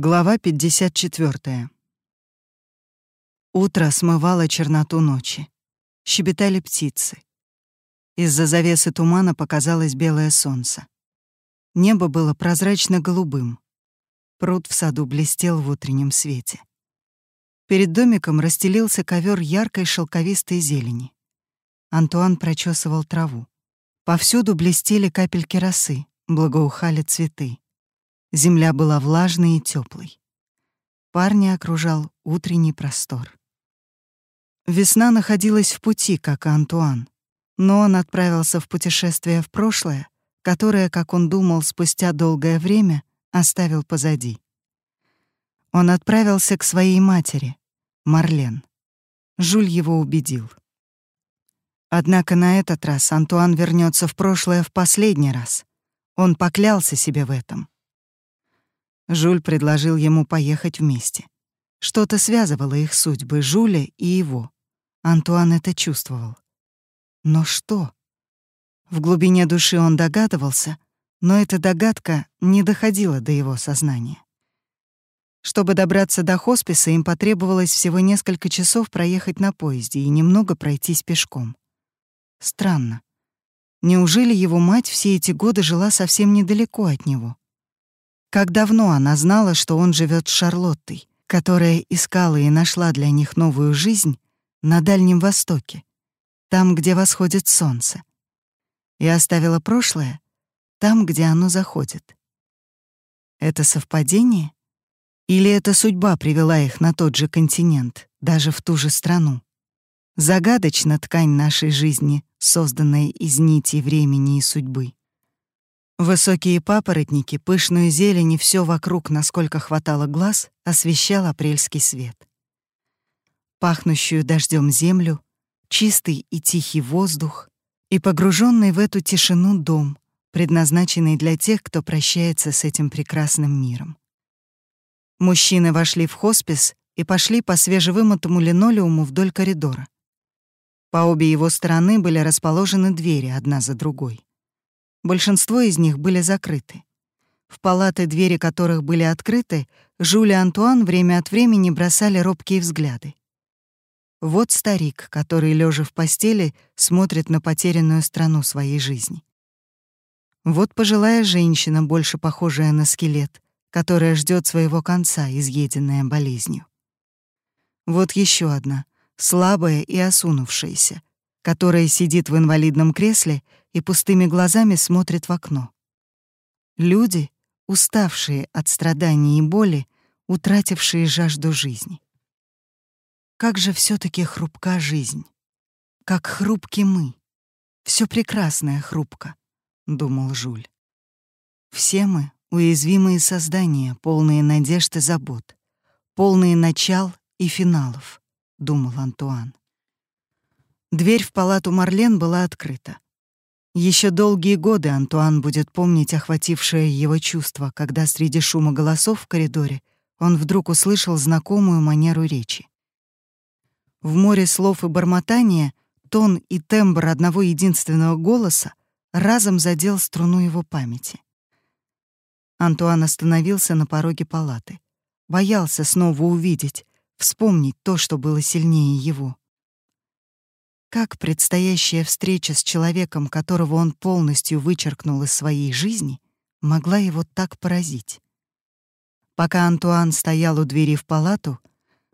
Глава 54. Утро смывало черноту ночи. Щебетали птицы. Из-за завесы тумана показалось белое солнце. Небо было прозрачно-голубым. Пруд в саду блестел в утреннем свете. Перед домиком расстелился ковер яркой шелковистой зелени. Антуан прочесывал траву. Повсюду блестели капельки росы, благоухали цветы. Земля была влажной и теплой. Парня окружал утренний простор. Весна находилась в пути, как и Антуан, но он отправился в путешествие в прошлое, которое, как он думал, спустя долгое время оставил позади. Он отправился к своей матери, Марлен. Жуль его убедил. Однако на этот раз Антуан вернется в прошлое в последний раз. Он поклялся себе в этом. Жуль предложил ему поехать вместе. Что-то связывало их судьбы, Жуля и его. Антуан это чувствовал. Но что? В глубине души он догадывался, но эта догадка не доходила до его сознания. Чтобы добраться до хосписа, им потребовалось всего несколько часов проехать на поезде и немного пройтись пешком. Странно. Неужели его мать все эти годы жила совсем недалеко от него? Как давно она знала, что он живет с Шарлоттой, которая искала и нашла для них новую жизнь на Дальнем Востоке, там, где восходит солнце, и оставила прошлое там, где оно заходит. Это совпадение? Или эта судьба привела их на тот же континент, даже в ту же страну? Загадочна ткань нашей жизни, созданная из нитей времени и судьбы. Высокие папоротники, пышную зелень и все вокруг, насколько хватало глаз, освещал апрельский свет. Пахнущую дождем землю, чистый и тихий воздух и погруженный в эту тишину дом, предназначенный для тех, кто прощается с этим прекрасным миром. Мужчины вошли в хоспис и пошли по свежевымытому линолеуму вдоль коридора. По обе его стороны были расположены двери одна за другой. Большинство из них были закрыты. В палаты, двери которых были открыты, Жюль и Антуан время от времени бросали робкие взгляды. Вот старик, который, лежа в постели, смотрит на потерянную страну своей жизни. Вот пожилая женщина, больше похожая на скелет, которая ждет своего конца, изъеденная болезнью. Вот еще одна, слабая и осунувшаяся, которая сидит в инвалидном кресле и пустыми глазами смотрит в окно. Люди, уставшие от страданий и боли, утратившие жажду жизни. Как же все таки хрупка жизнь. Как хрупки мы. Все прекрасное хрупко, думал Жуль. Все мы — уязвимые создания, полные надежд и забот, полные начал и финалов, думал Антуан. Дверь в палату Марлен была открыта. Еще долгие годы Антуан будет помнить охватившее его чувство, когда среди шума голосов в коридоре он вдруг услышал знакомую манеру речи. В море слов и бормотания тон и тембр одного единственного голоса разом задел струну его памяти. Антуан остановился на пороге палаты. Боялся снова увидеть, вспомнить то, что было сильнее его. Как предстоящая встреча с человеком, которого он полностью вычеркнул из своей жизни, могла его так поразить? Пока Антуан стоял у двери в палату,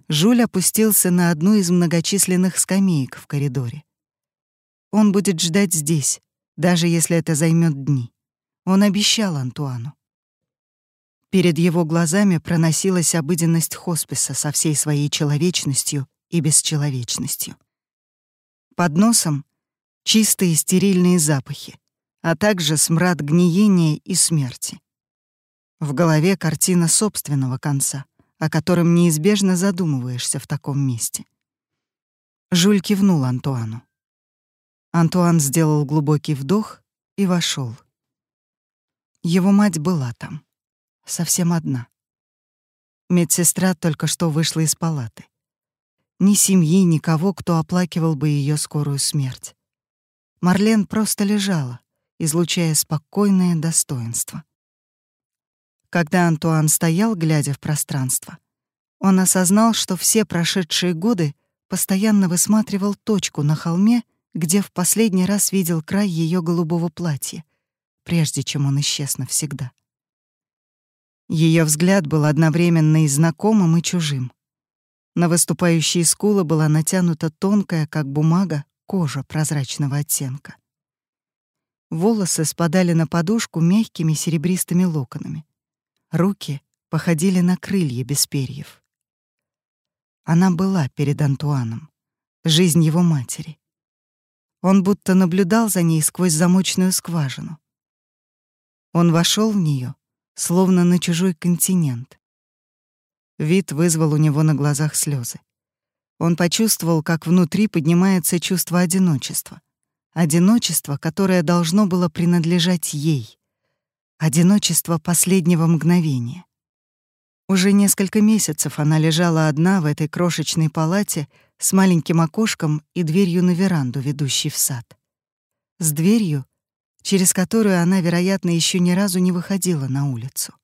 Жуль опустился на одну из многочисленных скамеек в коридоре. Он будет ждать здесь, даже если это займет дни. Он обещал Антуану. Перед его глазами проносилась обыденность хосписа со всей своей человечностью и бесчеловечностью. Под носом — чистые стерильные запахи, а также смрад гниения и смерти. В голове картина собственного конца, о котором неизбежно задумываешься в таком месте. Жуль кивнул Антуану. Антуан сделал глубокий вдох и вошел. Его мать была там, совсем одна. Медсестра только что вышла из палаты ни семьи, никого, кто оплакивал бы ее скорую смерть. Марлен просто лежала, излучая спокойное достоинство. Когда Антуан стоял, глядя в пространство, он осознал, что все прошедшие годы постоянно высматривал точку на холме, где в последний раз видел край ее голубого платья, прежде чем он исчез навсегда. Ее взгляд был одновременно и знакомым, и чужим. На выступающие скулы была натянута тонкая, как бумага, кожа прозрачного оттенка. Волосы спадали на подушку мягкими серебристыми локонами. Руки походили на крылья без перьев. Она была перед Антуаном, жизнь его матери. Он будто наблюдал за ней сквозь замочную скважину. Он вошел в нее, словно на чужой континент. Вид вызвал у него на глазах слезы. Он почувствовал, как внутри поднимается чувство одиночества. Одиночество, которое должно было принадлежать ей. Одиночество последнего мгновения. Уже несколько месяцев она лежала одна в этой крошечной палате с маленьким окошком и дверью на веранду, ведущей в сад. С дверью, через которую она, вероятно, еще ни разу не выходила на улицу.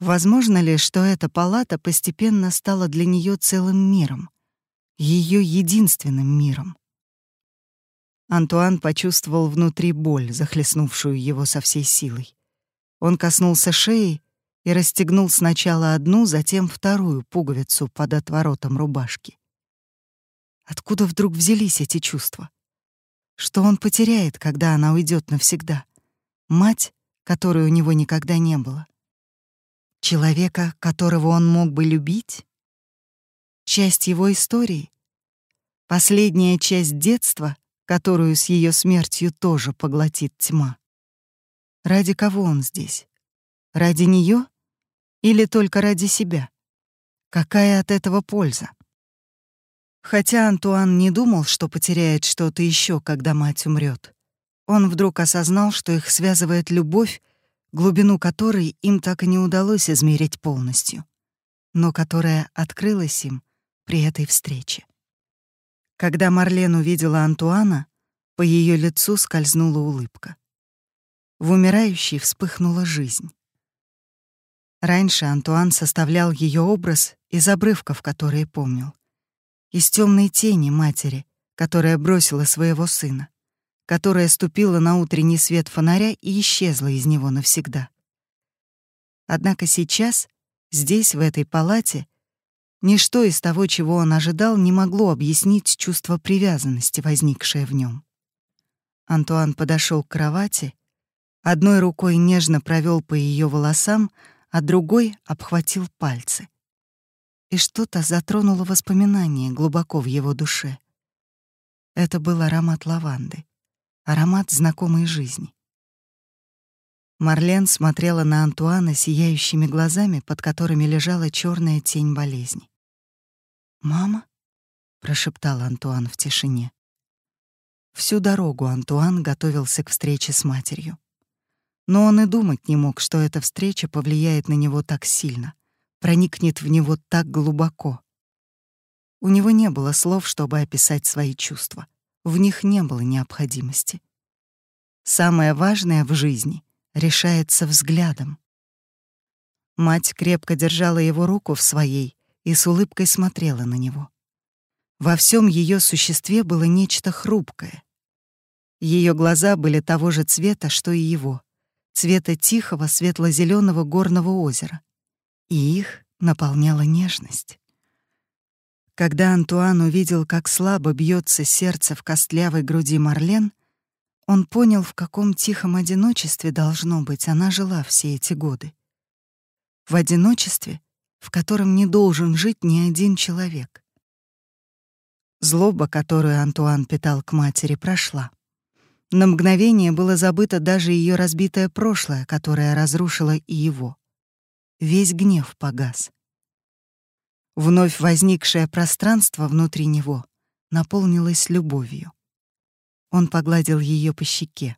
Возможно ли, что эта палата постепенно стала для нее целым миром, ее единственным миром? Антуан почувствовал внутри боль, захлестнувшую его со всей силой. Он коснулся шеи и расстегнул сначала одну, затем вторую пуговицу под отворотом рубашки. Откуда вдруг взялись эти чувства? Что он потеряет, когда она уйдет навсегда? Мать, которой у него никогда не было? Человека, которого он мог бы любить? Часть его истории? Последняя часть детства, которую с ее смертью тоже поглотит тьма? Ради кого он здесь? Ради нее или только ради себя? Какая от этого польза? Хотя Антуан не думал, что потеряет что-то еще, когда мать умрет, он вдруг осознал, что их связывает любовь, глубину которой им так и не удалось измерить полностью, но которая открылась им при этой встрече. Когда Марлен увидела Антуана, по ее лицу скользнула улыбка. В умирающей вспыхнула жизнь. Раньше Антуан составлял ее образ из обрывков, которые помнил. Из темной тени матери, которая бросила своего сына, которая ступила на утренний свет фонаря и исчезла из него навсегда. Однако сейчас, здесь, в этой палате, ничто из того, чего он ожидал, не могло объяснить чувство привязанности, возникшее в нем. Антуан подошел к кровати, одной рукой нежно провел по ее волосам, а другой обхватил пальцы. И что-то затронуло воспоминание глубоко в его душе. Это был аромат лаванды, аромат знакомой жизни. Марлен смотрела на Антуана сияющими глазами, под которыми лежала черная тень болезни. «Мама?» — прошептал Антуан в тишине. Всю дорогу Антуан готовился к встрече с матерью. Но он и думать не мог, что эта встреча повлияет на него так сильно, проникнет в него так глубоко. У него не было слов, чтобы описать свои чувства. В них не было необходимости. Самое важное в жизни решается взглядом. Мать крепко держала его руку в своей и с улыбкой смотрела на него. Во всем ее существе было нечто хрупкое. Ее глаза были того же цвета, что и его, цвета тихого светло-зеленого горного озера, и их наполняла нежность. Когда Антуан увидел, как слабо бьется сердце в костлявой груди Марлен, он понял, в каком тихом одиночестве, должно быть, она жила все эти годы. В одиночестве, в котором не должен жить ни один человек. Злоба, которую Антуан питал к матери, прошла. На мгновение было забыто даже ее разбитое прошлое, которое разрушило и его. Весь гнев погас. Вновь возникшее пространство внутри него наполнилось любовью. Он погладил ее по щеке.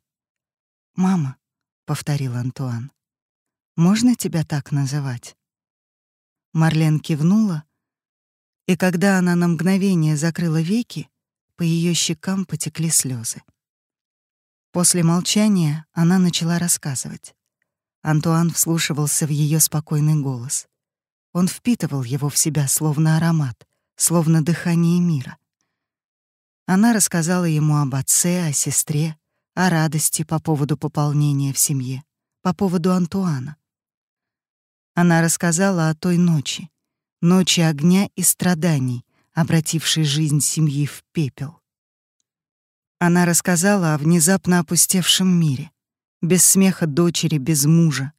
«Мама», — повторил Антуан, — «можно тебя так называть?» Марлен кивнула, и когда она на мгновение закрыла веки, по ее щекам потекли слезы. После молчания она начала рассказывать. Антуан вслушивался в ее спокойный голос. Он впитывал его в себя словно аромат, словно дыхание мира. Она рассказала ему об отце, о сестре, о радости по поводу пополнения в семье, по поводу Антуана. Она рассказала о той ночи, ночи огня и страданий, обратившей жизнь семьи в пепел. Она рассказала о внезапно опустевшем мире, без смеха дочери, без мужа.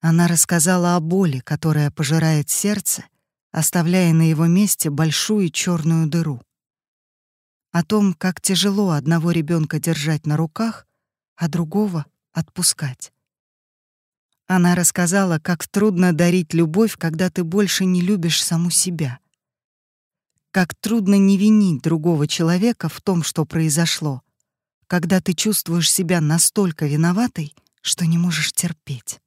Она рассказала о боли, которая пожирает сердце, оставляя на его месте большую черную дыру. О том, как тяжело одного ребенка держать на руках, а другого отпускать. Она рассказала, как трудно дарить любовь, когда ты больше не любишь саму себя. Как трудно не винить другого человека в том, что произошло, когда ты чувствуешь себя настолько виноватой, что не можешь терпеть.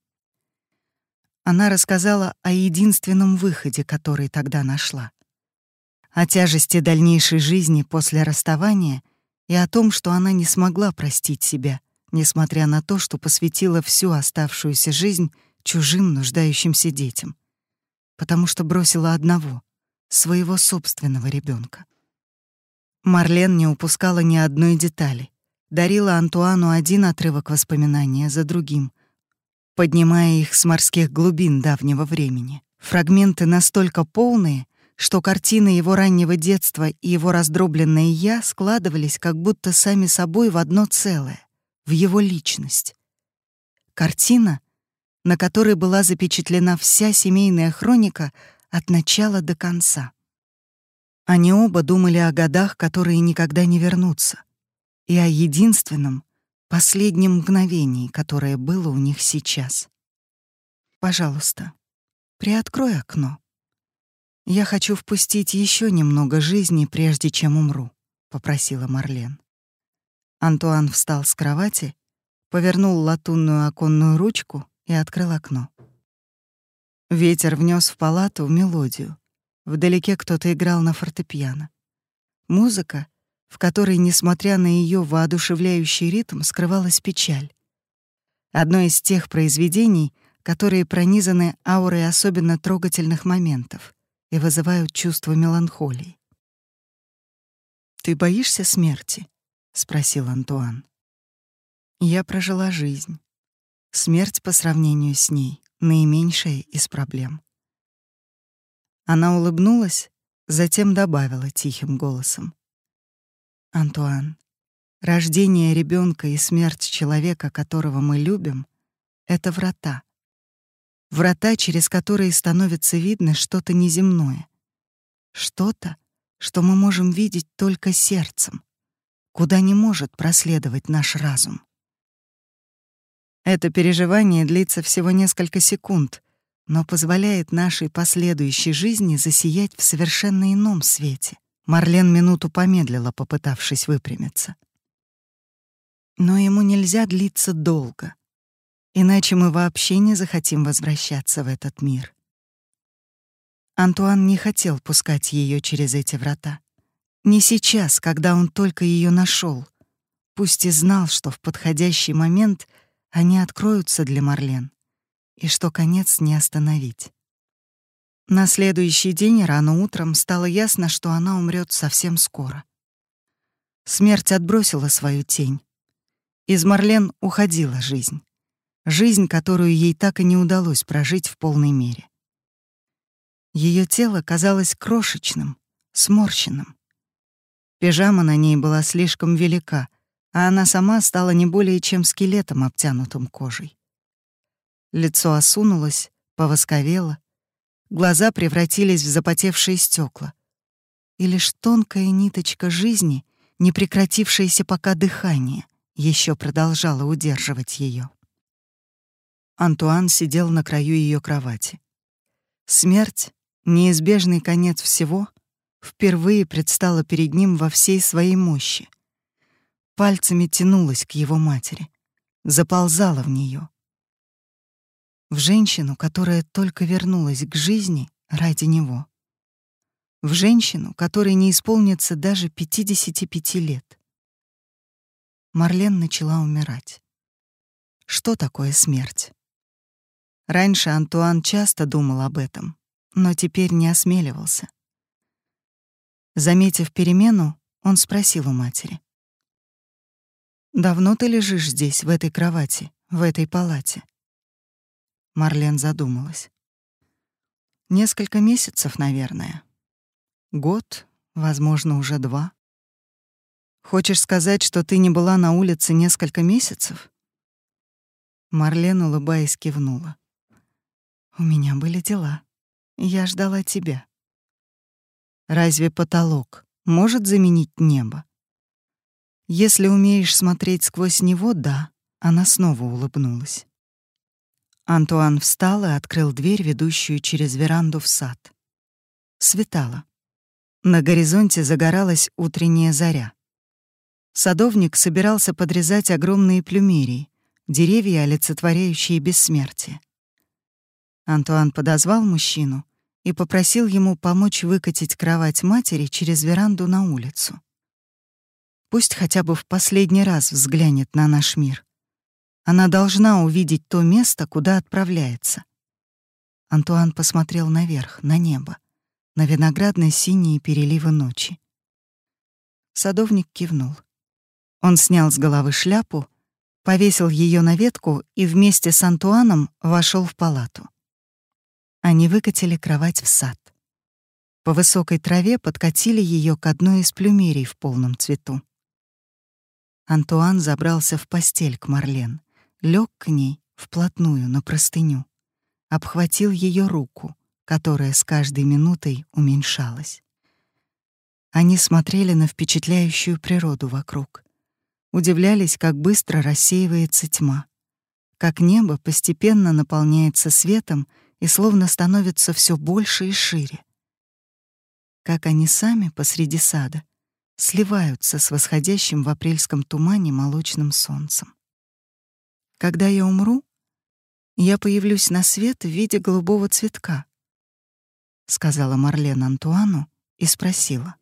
Она рассказала о единственном выходе, который тогда нашла. О тяжести дальнейшей жизни после расставания и о том, что она не смогла простить себя — несмотря на то, что посвятила всю оставшуюся жизнь чужим нуждающимся детям, потому что бросила одного, своего собственного ребенка. Марлен не упускала ни одной детали, дарила Антуану один отрывок воспоминания за другим, поднимая их с морских глубин давнего времени. Фрагменты настолько полные, что картины его раннего детства и его раздробленное «я» складывались как будто сами собой в одно целое в его личность. Картина, на которой была запечатлена вся семейная хроника от начала до конца. Они оба думали о годах, которые никогда не вернутся, и о единственном, последнем мгновении, которое было у них сейчас. «Пожалуйста, приоткрой окно. Я хочу впустить еще немного жизни, прежде чем умру», — попросила Марлен. Антуан встал с кровати, повернул латунную оконную ручку и открыл окно. Ветер внес в палату мелодию. Вдалеке кто-то играл на фортепиано. Музыка, в которой, несмотря на ее воодушевляющий ритм, скрывалась печаль. Одно из тех произведений, которые пронизаны аурой особенно трогательных моментов и вызывают чувство меланхолии. «Ты боишься смерти?» — спросил Антуан. Я прожила жизнь. Смерть по сравнению с ней — наименьшая из проблем. Она улыбнулась, затем добавила тихим голосом. «Антуан, рождение ребенка и смерть человека, которого мы любим, — это врата. Врата, через которые становится видно что-то неземное. Что-то, что мы можем видеть только сердцем куда не может проследовать наш разум. Это переживание длится всего несколько секунд, но позволяет нашей последующей жизни засиять в совершенно ином свете. Марлен минуту помедлила, попытавшись выпрямиться. Но ему нельзя длиться долго, иначе мы вообще не захотим возвращаться в этот мир. Антуан не хотел пускать ее через эти врата. Не сейчас, когда он только ее нашел, пусть и знал, что в подходящий момент они откроются для Марлен, и что конец не остановить. На следующий день рано утром стало ясно, что она умрет совсем скоро. Смерть отбросила свою тень. Из Марлен уходила жизнь. Жизнь, которую ей так и не удалось прожить в полной мере. Ее тело казалось крошечным, сморщенным. Пижама на ней была слишком велика, а она сама стала не более чем скелетом, обтянутым кожей. Лицо осунулось, повосковело, глаза превратились в запотевшие стекла, и лишь тонкая ниточка жизни, не прекратившееся пока дыхание, еще продолжало удерживать ее. Антуан сидел на краю ее кровати. Смерть, неизбежный конец всего — впервые предстала перед ним во всей своей мощи. Пальцами тянулась к его матери, заползала в нее. В женщину, которая только вернулась к жизни ради него. В женщину, которой не исполнится даже 55 лет. Марлен начала умирать. Что такое смерть? Раньше Антуан часто думал об этом, но теперь не осмеливался. Заметив перемену, он спросил у матери. «Давно ты лежишь здесь, в этой кровати, в этой палате?» Марлен задумалась. «Несколько месяцев, наверное. Год, возможно, уже два. Хочешь сказать, что ты не была на улице несколько месяцев?» Марлен, улыбаясь, кивнула. «У меня были дела. Я ждала тебя». «Разве потолок может заменить небо?» Если умеешь смотреть сквозь него, да. Она снова улыбнулась. Антуан встал и открыл дверь, ведущую через веранду в сад. Светало. На горизонте загоралась утренняя заря. Садовник собирался подрезать огромные плюмерии, деревья, олицетворяющие бессмертие. Антуан подозвал мужчину и попросил ему помочь выкатить кровать матери через веранду на улицу. Пусть хотя бы в последний раз взглянет на наш мир. Она должна увидеть то место, куда отправляется. Антуан посмотрел наверх, на небо, на виноградно-синие переливы ночи. Садовник кивнул. Он снял с головы шляпу, повесил ее на ветку и вместе с Антуаном вошел в палату. Они выкатили кровать в сад. По высокой траве подкатили ее к одной из плюмерий в полном цвету. Антуан забрался в постель к Марлен, лег к ней вплотную на простыню, обхватил ее руку, которая с каждой минутой уменьшалась. Они смотрели на впечатляющую природу вокруг, удивлялись, как быстро рассеивается тьма, как небо постепенно наполняется светом и словно становится все больше и шире. Как они сами посреди сада сливаются с восходящим в апрельском тумане молочным солнцем. Когда я умру, я появлюсь на свет в виде голубого цветка, сказала Марлен Антуану и спросила: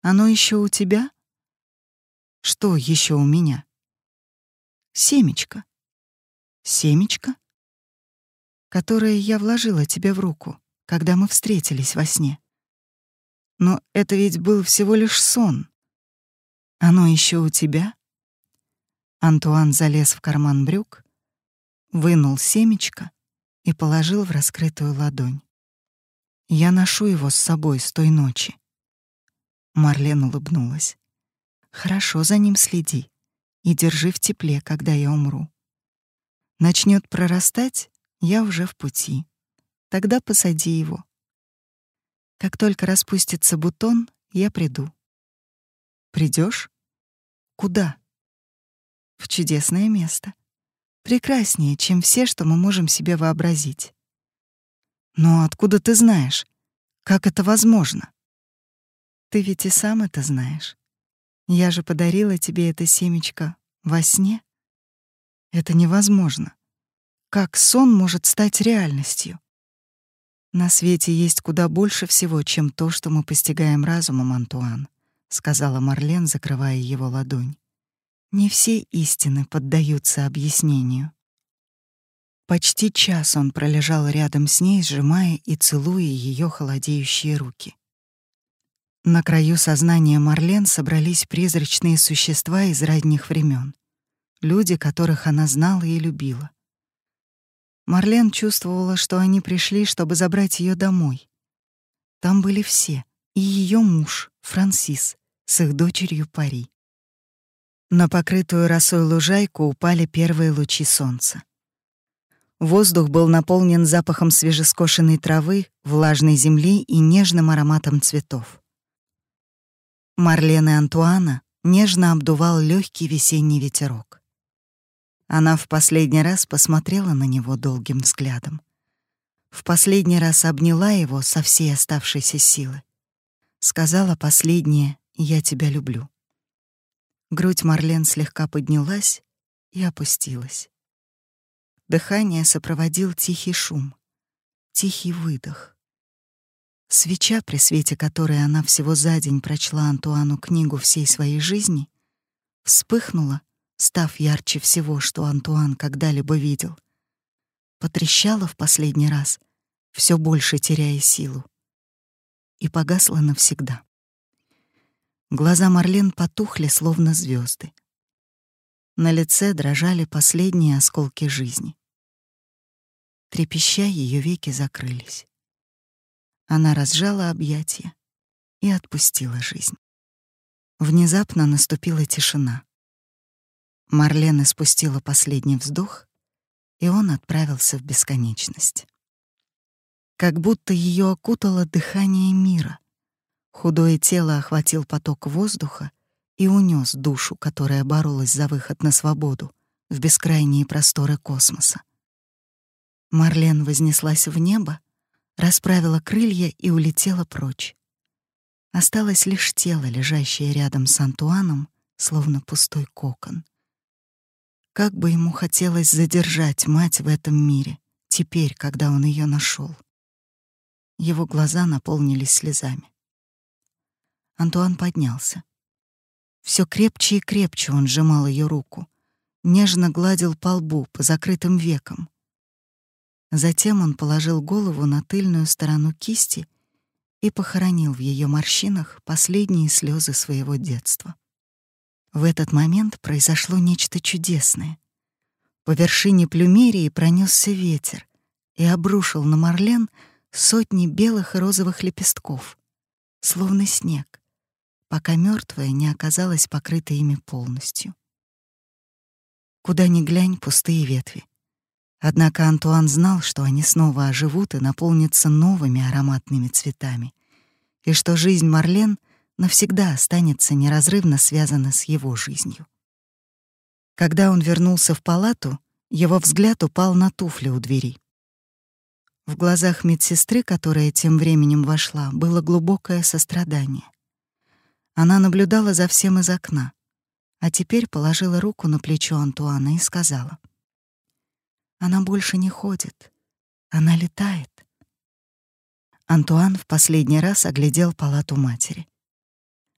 Оно еще у тебя? Что еще у меня? Семечко. Семечко, которое я вложила тебе в руку, когда мы встретились во сне. Но это ведь был всего лишь сон. Оно еще у тебя? Антуан залез в карман брюк, вынул семечко и положил в раскрытую ладонь. Я ношу его с собой с той ночи. Марлен улыбнулась. Хорошо за ним следи и держи в тепле, когда я умру. Начнет прорастать, я уже в пути. Тогда посади его. Как только распустится бутон, я приду. Придешь? Куда? В чудесное место. Прекраснее, чем все, что мы можем себе вообразить. Но откуда ты знаешь? Как это возможно? Ты ведь и сам это знаешь. Я же подарила тебе это семечко во сне. Это невозможно. Как сон может стать реальностью? На свете есть куда больше всего, чем то, что мы постигаем разумом, Антуан, сказала Марлен, закрывая его ладонь. Не все истины поддаются объяснению. Почти час он пролежал рядом с ней, сжимая и целуя ее холодеющие руки. На краю сознания Марлен собрались призрачные существа из ранних времен, люди, которых она знала и любила. Марлен чувствовала, что они пришли, чтобы забрать ее домой. Там были все, и ее муж, Франсис, с их дочерью Пари. На покрытую росой лужайку упали первые лучи солнца. Воздух был наполнен запахом свежескошенной травы, влажной земли и нежным ароматом цветов. Марлен и Антуана нежно обдувал легкий весенний ветерок. Она в последний раз посмотрела на него долгим взглядом. В последний раз обняла его со всей оставшейся силы. Сказала последнее «Я тебя люблю». Грудь Марлен слегка поднялась и опустилась. Дыхание сопроводил тихий шум, тихий выдох. Свеча, при свете которой она всего за день прочла Антуану книгу всей своей жизни, вспыхнула — став ярче всего, что Антуан когда-либо видел. потрещала в последний раз, все больше теряя силу, и погасла навсегда. Глаза Марлен потухли, словно звезды. На лице дрожали последние осколки жизни. Трепеща, ее веки закрылись. Она разжала объятия и отпустила жизнь. Внезапно наступила тишина. Марлен испустила последний вздох, и он отправился в бесконечность. Как будто ее окутало дыхание мира. Худое тело охватил поток воздуха и унес душу, которая боролась за выход на свободу в бескрайние просторы космоса. Марлен вознеслась в небо, расправила крылья и улетела прочь. Осталось лишь тело, лежащее рядом с Антуаном, словно пустой кокон. Как бы ему хотелось задержать мать в этом мире, теперь, когда он ее нашел. Его глаза наполнились слезами. Антуан поднялся. Все крепче и крепче он сжимал ее руку, нежно гладил по лбу, по закрытым векам. Затем он положил голову на тыльную сторону кисти и похоронил в ее морщинах последние слезы своего детства. В этот момент произошло нечто чудесное. По вершине плюмерии пронесся ветер и обрушил на Марлен сотни белых и розовых лепестков, словно снег, пока мертвая не оказалась покрыта ими полностью. Куда ни глянь, пустые ветви. Однако Антуан знал, что они снова оживут и наполнятся новыми ароматными цветами, и что жизнь Марлен навсегда останется неразрывно связана с его жизнью. Когда он вернулся в палату, его взгляд упал на туфли у двери. В глазах медсестры, которая тем временем вошла, было глубокое сострадание. Она наблюдала за всем из окна, а теперь положила руку на плечо Антуана и сказала — она больше не ходит. Она летает. Антуан в последний раз оглядел палату матери.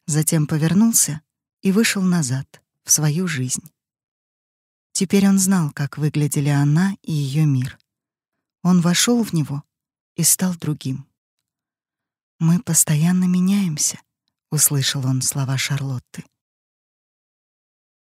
Затем повернулся и вышел назад, в свою жизнь. Теперь он знал, как выглядели она и ее мир. Он вошел в него и стал другим. «Мы постоянно меняемся», — услышал он слова Шарлотты.